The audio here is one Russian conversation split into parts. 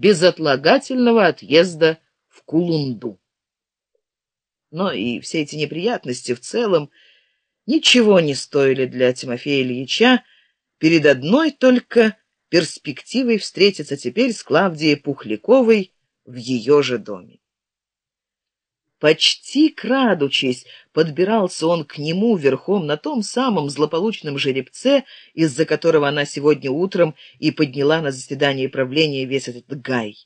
безотлагательного отъезда в Кулунду. Но и все эти неприятности в целом ничего не стоили для Тимофея Ильича перед одной только перспективой встретиться теперь с Клавдией Пухляковой в ее же доме. Почти крадучись, подбирался он к нему верхом на том самом злополучном жеребце, из-за которого она сегодня утром и подняла на заседание правления весь этот гай.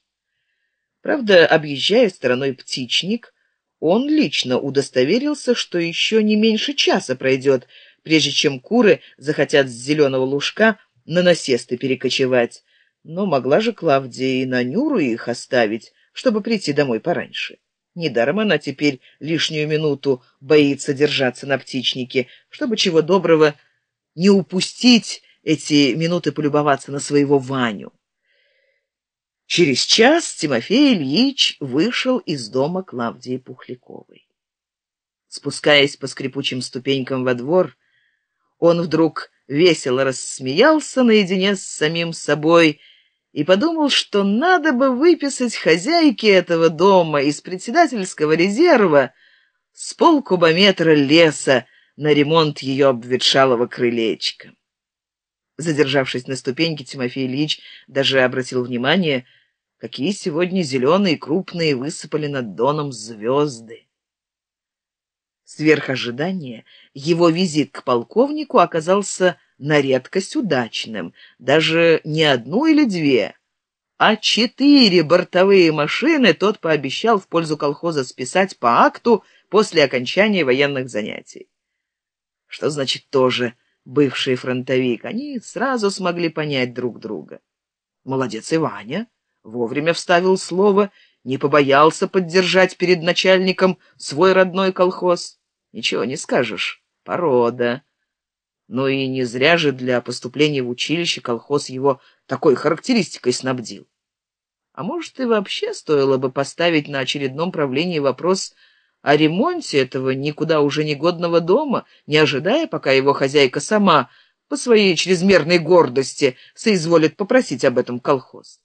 Правда, объезжая стороной птичник, он лично удостоверился, что еще не меньше часа пройдет, прежде чем куры захотят с зеленого лужка на насесты перекочевать. Но могла же Клавдия и на Нюру их оставить, чтобы прийти домой пораньше. Недаром она теперь лишнюю минуту боится держаться на птичнике, чтобы чего доброго не упустить эти минуты полюбоваться на своего Ваню. Через час Тимофей Ильич вышел из дома Клавдии Пухляковой. Спускаясь по скрипучим ступенькам во двор, он вдруг весело рассмеялся наедине с самим собой и подумал, что надо бы выписать хозяйке этого дома из председательского резерва с полкубометра леса на ремонт ее обветшалого крылечка. Задержавшись на ступеньке, Тимофей Ильич даже обратил внимание, какие сегодня зеленые крупные высыпали над доном звезды. Сверх ожидания его визит к полковнику оказался на редкость удачным. Даже не одну или две, а четыре бортовые машины тот пообещал в пользу колхоза списать по акту после окончания военных занятий. Что значит тоже бывший фронтовик? Они сразу смогли понять друг друга. Молодец и Ваня. Вовремя вставил слово, не побоялся поддержать перед начальником свой родной колхоз. Ничего не скажешь. Порода. Но и не зря же для поступления в училище колхоз его такой характеристикой снабдил. А может, и вообще стоило бы поставить на очередном правлении вопрос о ремонте этого никуда уже негодного дома, не ожидая, пока его хозяйка сама по своей чрезмерной гордости соизволит попросить об этом колхоз.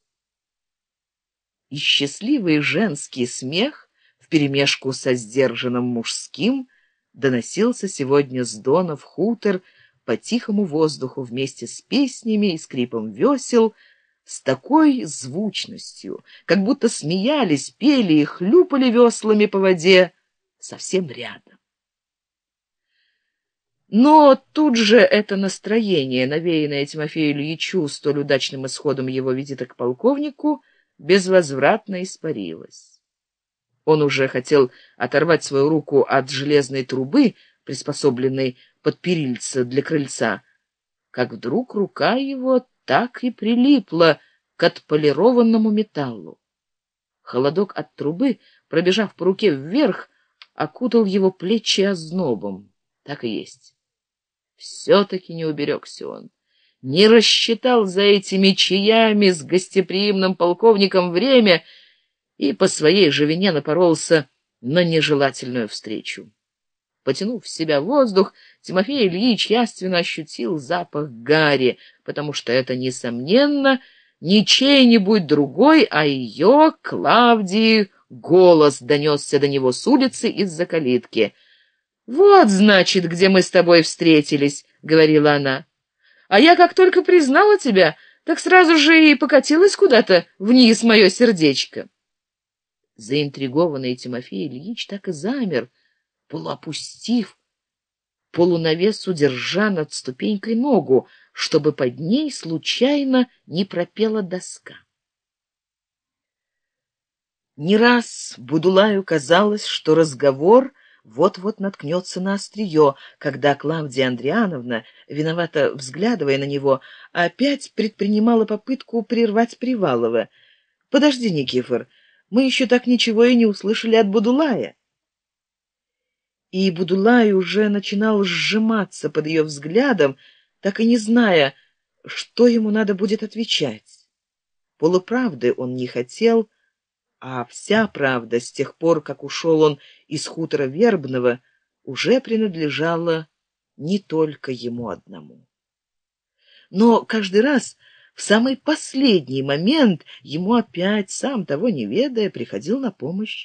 И счастливый женский смех вперемешку со сдержанным мужским доносился сегодня с дона в хутор, по тихому воздуху вместе с песнями и скрипом весел, с такой звучностью, как будто смеялись, пели и хлюпали веслами по воде совсем рядом. Но тут же это настроение, навеянное Тимофею Ильичу столь удачным исходом его визита к полковнику, безвозвратно испарилось. Он уже хотел оторвать свою руку от железной трубы, приспособленной под перильца для крыльца, как вдруг рука его так и прилипла к отполированному металлу. Холодок от трубы, пробежав по руке вверх, окутал его плечи ознобом. Так и есть. Все-таки не уберегся он. Не рассчитал за этими чаями с гостеприимным полковником время и по своей же вине напоролся на нежелательную встречу. Потянув в себя воздух, Тимофей Ильич яственно ощутил запах гари, потому что это, несомненно, не чей-нибудь другой, а ее, Клавдии, голос донесся до него с улицы из-за калитки. «Вот, значит, где мы с тобой встретились», — говорила она. «А я как только признала тебя, так сразу же и покатилась куда-то вниз мое сердечко». Заинтригованный Тимофей Ильич так и замер, — полуопустив, полунавесу держа над ступенькой ногу, чтобы под ней случайно не пропела доска. Не раз Будулаю казалось, что разговор вот-вот наткнется на острие, когда Клавдия Андриановна, виновато взглядывая на него, опять предпринимала попытку прервать Привалова. «Подожди, Никифор, мы еще так ничего и не услышали от Будулая» и Будулай уже начинал сжиматься под ее взглядом, так и не зная, что ему надо будет отвечать. Полуправды он не хотел, а вся правда с тех пор, как ушел он из хутора Вербного, уже принадлежала не только ему одному. Но каждый раз в самый последний момент ему опять, сам того не ведая, приходил на помощь